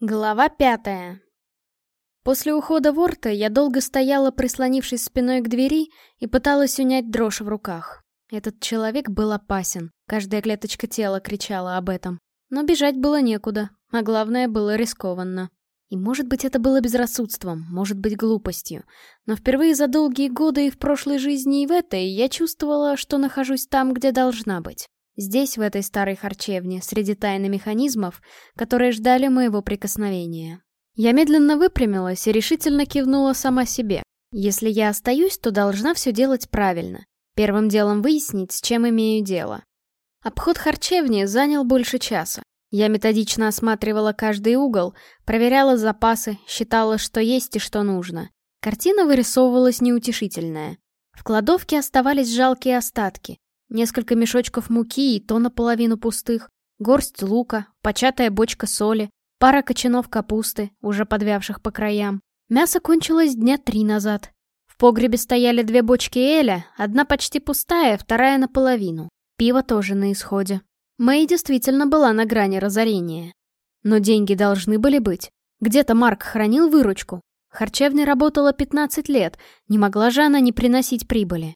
Глава пятая. После ухода Ворта я долго стояла, прислонившись спиной к двери, и пыталась унять дрожь в руках. Этот человек был опасен, каждая клеточка тела кричала об этом. Но бежать было некуда, а главное, было рискованно. И может быть это было безрассудством, может быть глупостью, но впервые за долгие годы и в прошлой жизни, и в этой я чувствовала, что нахожусь там, где должна быть. Здесь, в этой старой харчевне, среди тайны механизмов, которые ждали моего прикосновения. Я медленно выпрямилась и решительно кивнула сама себе. Если я остаюсь, то должна все делать правильно. Первым делом выяснить, с чем имею дело. Обход харчевни занял больше часа. Я методично осматривала каждый угол, проверяла запасы, считала, что есть и что нужно. Картина вырисовывалась неутешительная. В кладовке оставались жалкие остатки. Несколько мешочков муки и то наполовину пустых, горсть лука, початая бочка соли, пара кочанов капусты, уже подвявших по краям. Мясо кончилось дня три назад. В погребе стояли две бочки эля, одна почти пустая, вторая наполовину. Пиво тоже на исходе. Мэй действительно была на грани разорения. Но деньги должны были быть. Где-то Марк хранил выручку. Харчевня работала 15 лет, не могла же она не приносить прибыли.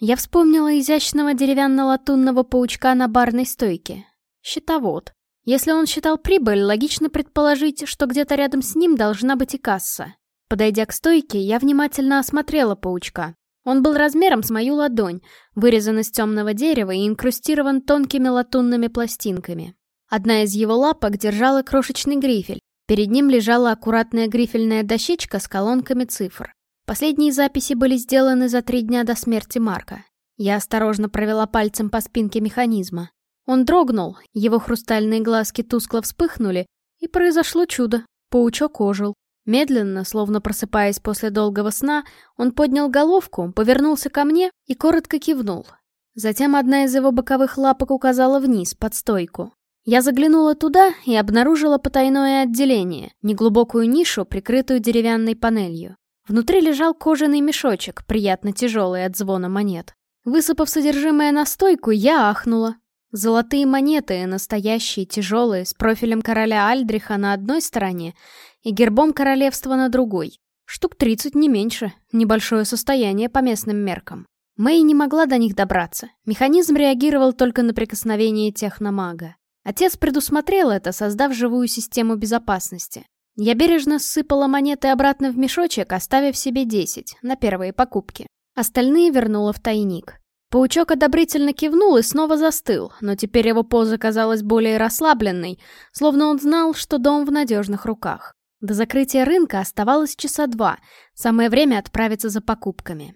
Я вспомнила изящного деревянно-латунного паучка на барной стойке. Счетовод. Если он считал прибыль, логично предположить, что где-то рядом с ним должна быть и касса. Подойдя к стойке, я внимательно осмотрела паучка. Он был размером с мою ладонь, вырезан из темного дерева и инкрустирован тонкими латунными пластинками. Одна из его лапок держала крошечный грифель. Перед ним лежала аккуратная грифельная дощечка с колонками цифр. Последние записи были сделаны за три дня до смерти Марка. Я осторожно провела пальцем по спинке механизма. Он дрогнул, его хрустальные глазки тускло вспыхнули, и произошло чудо. Паучок ожил. Медленно, словно просыпаясь после долгого сна, он поднял головку, повернулся ко мне и коротко кивнул. Затем одна из его боковых лапок указала вниз, под стойку. Я заглянула туда и обнаружила потайное отделение, неглубокую нишу, прикрытую деревянной панелью. Внутри лежал кожаный мешочек, приятно тяжелый от звона монет. Высыпав содержимое на стойку, я ахнула. Золотые монеты, настоящие, тяжелые, с профилем короля Альдриха на одной стороне и гербом королевства на другой. Штук 30 не меньше, небольшое состояние по местным меркам. Мэй не могла до них добраться. Механизм реагировал только на прикосновение техномага. Отец предусмотрел это, создав живую систему безопасности. Я бережно ссыпала монеты обратно в мешочек, оставив себе 10 на первые покупки. Остальные вернула в тайник. Паучок одобрительно кивнул и снова застыл, но теперь его поза казалась более расслабленной, словно он знал, что дом в надежных руках. До закрытия рынка оставалось часа два, самое время отправиться за покупками.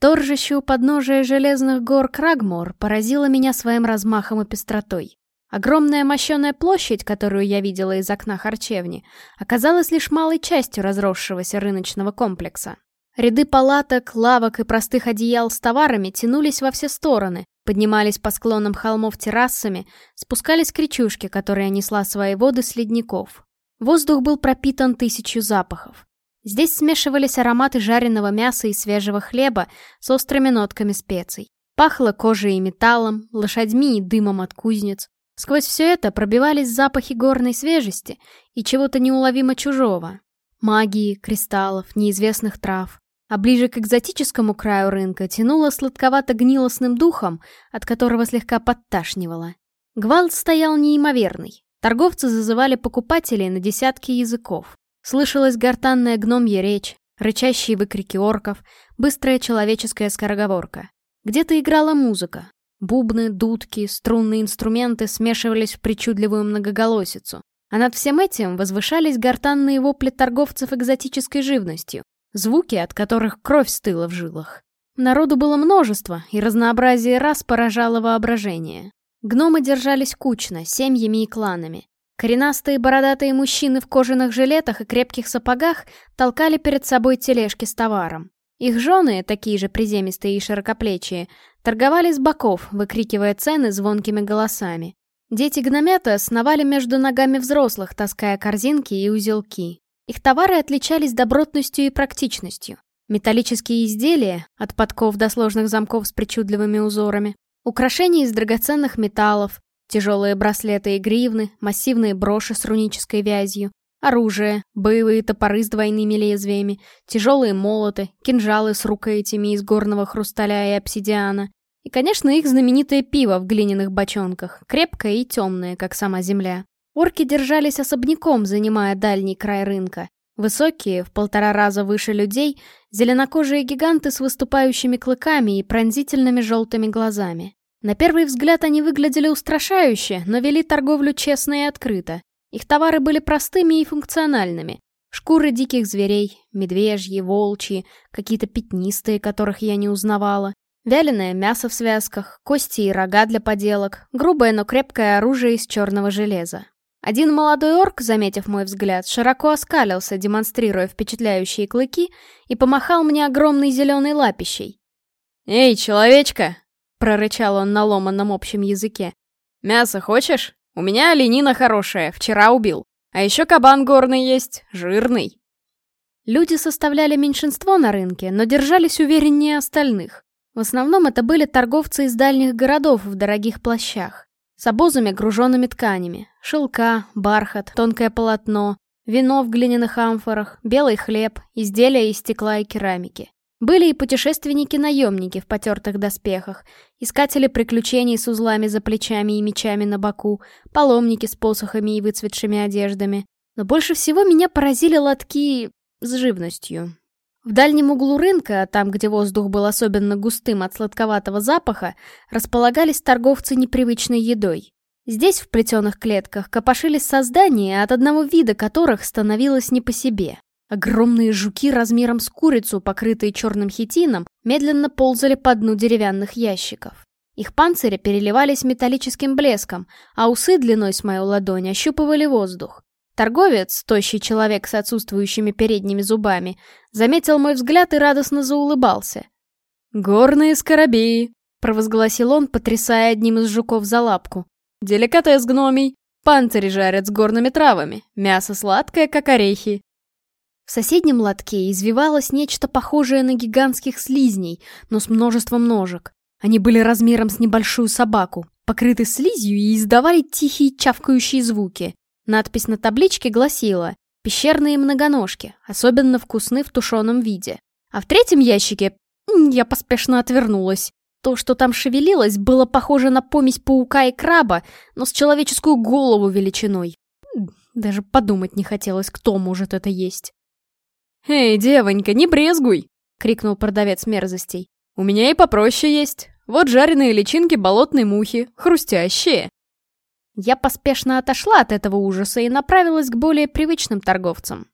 Торжище у подножия железных гор Крагмор поразило меня своим размахом и пестротой. Огромная мощеная площадь, которую я видела из окна харчевни, оказалась лишь малой частью разросшегося рыночного комплекса. Ряды палаток, лавок и простых одеял с товарами тянулись во все стороны, поднимались по склонам холмов террасами, спускались к речушке, которая несла свои воды с ледников. Воздух был пропитан тысячью запахов. Здесь смешивались ароматы жареного мяса и свежего хлеба с острыми нотками специй. Пахло кожей и металлом, лошадьми и дымом от кузнец. Сквозь все это пробивались запахи горной свежести и чего-то неуловимо чужого. Магии, кристаллов, неизвестных трав. А ближе к экзотическому краю рынка тянуло сладковато-гнилостным духом, от которого слегка подташнивало. Гвалт стоял неимоверный. Торговцы зазывали покупателей на десятки языков. Слышалась гортанная гномья речь, рычащие выкрики орков, быстрая человеческая скороговорка. Где-то играла музыка, Бубны, дудки, струнные инструменты смешивались в причудливую многоголосицу. А над всем этим возвышались гортанные вопли торговцев экзотической живностью, звуки, от которых кровь стыла в жилах. Народу было множество, и разнообразие рас поражало воображение. Гномы держались кучно, семьями и кланами. Коренастые бородатые мужчины в кожаных жилетах и крепких сапогах толкали перед собой тележки с товаром. Их жены, такие же приземистые и широкоплечие, торговали с боков, выкрикивая цены звонкими голосами. Дети гномята сновали между ногами взрослых, таская корзинки и узелки. Их товары отличались добротностью и практичностью. Металлические изделия, от подков до сложных замков с причудливыми узорами, украшения из драгоценных металлов, Тяжелые браслеты и гривны, массивные броши с рунической вязью, оружие, боевые топоры с двойными лезвиями, тяжелые молоты, кинжалы с рукоятями из горного хрусталя и обсидиана. И, конечно, их знаменитое пиво в глиняных бочонках, крепкое и темное, как сама земля. Орки держались особняком, занимая дальний край рынка. Высокие, в полтора раза выше людей, зеленокожие гиганты с выступающими клыками и пронзительными желтыми глазами. На первый взгляд они выглядели устрашающе, но вели торговлю честно и открыто. Их товары были простыми и функциональными. Шкуры диких зверей, медвежьи, волчьи, какие-то пятнистые, которых я не узнавала, вяленое мясо в связках, кости и рога для поделок, грубое, но крепкое оружие из черного железа. Один молодой орк, заметив мой взгляд, широко оскалился, демонстрируя впечатляющие клыки, и помахал мне огромной зеленой лапищей. «Эй, человечка!» — прорычал он на ломаном общем языке. «Мясо хочешь? У меня оленина хорошая, вчера убил. А еще кабан горный есть, жирный». Люди составляли меньшинство на рынке, но держались увереннее остальных. В основном это были торговцы из дальних городов в дорогих плащах. С обозами, груженными тканями. Шелка, бархат, тонкое полотно, вино в глиняных амфорах, белый хлеб, изделия из стекла и керамики. Были и путешественники-наемники в потертых доспехах, искатели приключений с узлами за плечами и мечами на боку, паломники с посохами и выцветшими одеждами. Но больше всего меня поразили лотки с живностью. В дальнем углу рынка, там, где воздух был особенно густым от сладковатого запаха, располагались торговцы непривычной едой. Здесь, в плетеных клетках, копошились создания, от одного вида которых становилось не по себе. Огромные жуки размером с курицу, покрытые черным хитином, медленно ползали по дну деревянных ящиков. Их панцири переливались металлическим блеском, а усы длиной с мою ладонь ощупывали воздух. Торговец, тощий человек с отсутствующими передними зубами, заметил мой взгляд и радостно заулыбался. «Горные скоробеи!» — провозгласил он, потрясая одним из жуков за лапку. «Деликатес гномий! Панцири жарят с горными травами, мясо сладкое, как орехи, в соседнем лотке извивалось нечто похожее на гигантских слизней, но с множеством ножек. Они были размером с небольшую собаку, покрыты слизью и издавали тихие чавкающие звуки. Надпись на табличке гласила «Пещерные многоножки, особенно вкусны в тушеном виде». А в третьем ящике я поспешно отвернулась. То, что там шевелилось, было похоже на помесь паука и краба, но с человеческую голову величиной. Даже подумать не хотелось, кто может это есть. «Эй, девонька, не брезгуй!» — крикнул продавец мерзостей. «У меня и попроще есть. Вот жареные личинки болотной мухи, хрустящие». Я поспешно отошла от этого ужаса и направилась к более привычным торговцам.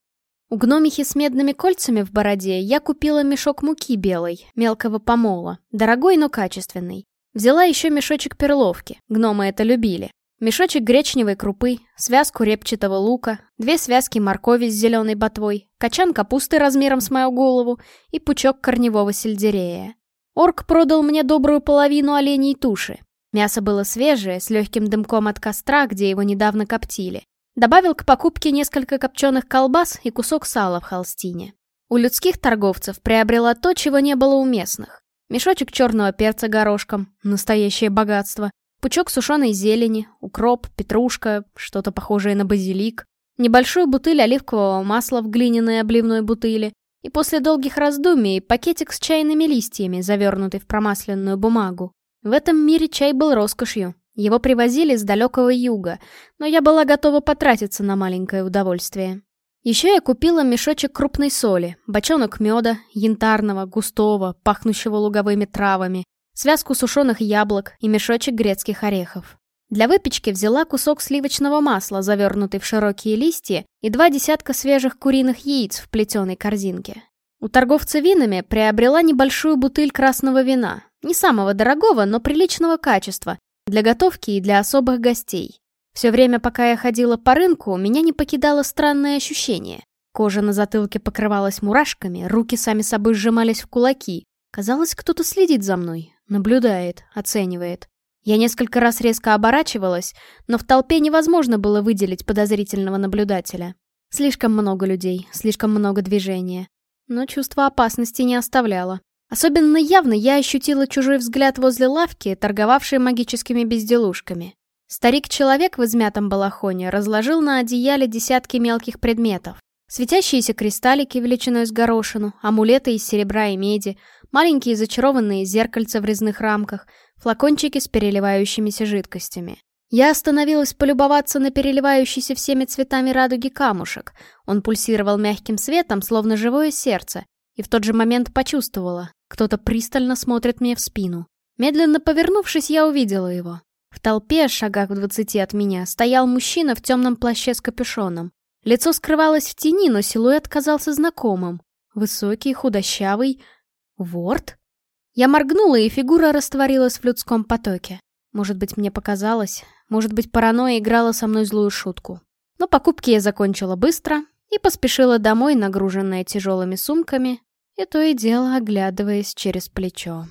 У гномихи с медными кольцами в бороде я купила мешок муки белой, мелкого помола, дорогой, но качественный. Взяла еще мешочек перловки, гномы это любили. Мешочек гречневой крупы, связку репчатого лука, две связки моркови с зеленой ботвой, качан капусты размером с мою голову и пучок корневого сельдерея. Орк продал мне добрую половину оленей туши. Мясо было свежее, с легким дымком от костра, где его недавно коптили. Добавил к покупке несколько копченых колбас и кусок сала в холстине. У людских торговцев приобрела то, чего не было у местных. Мешочек черного перца горошком, настоящее богатство, Пучок сушеной зелени, укроп, петрушка, что-то похожее на базилик, небольшую бутыль оливкового масла в глиняной обливной бутыли и после долгих раздумий пакетик с чайными листьями, завернутый в промасленную бумагу. В этом мире чай был роскошью. Его привозили с далекого юга, но я была готова потратиться на маленькое удовольствие. Еще я купила мешочек крупной соли, бочонок меда, янтарного, густого, пахнущего луговыми травами, связку сушеных яблок и мешочек грецких орехов. Для выпечки взяла кусок сливочного масла, завернутый в широкие листья, и два десятка свежих куриных яиц в плетеной корзинке. У торговца винами приобрела небольшую бутыль красного вина, не самого дорогого, но приличного качества, для готовки и для особых гостей. Все время, пока я ходила по рынку, меня не покидало странное ощущение. Кожа на затылке покрывалась мурашками, руки сами собой сжимались в кулаки. Казалось, кто-то следит за мной, Наблюдает, оценивает. Я несколько раз резко оборачивалась, но в толпе невозможно было выделить подозрительного наблюдателя. Слишком много людей, слишком много движения. Но чувство опасности не оставляло. Особенно явно я ощутила чужой взгляд возле лавки, торговавшей магическими безделушками. Старик-человек в измятом балахоне разложил на одеяле десятки мелких предметов. Светящиеся кристаллики величиной с горошину, амулеты из серебра и меди, маленькие зачарованные зеркальца в резных рамках, флакончики с переливающимися жидкостями. Я остановилась полюбоваться на переливающийся всеми цветами радуги камушек. Он пульсировал мягким светом, словно живое сердце, и в тот же момент почувствовала, кто-то пристально смотрит мне в спину. Медленно повернувшись, я увидела его. В толпе, шагах в двадцати от меня, стоял мужчина в темном плаще с капюшоном. Лицо скрывалось в тени, но силуэт казался знакомым. Высокий, худощавый. Ворд? Я моргнула, и фигура растворилась в людском потоке. Может быть, мне показалось, может быть, паранойя играла со мной злую шутку. Но покупки я закончила быстро и поспешила домой, нагруженная тяжелыми сумками, и то и дело оглядываясь через плечо.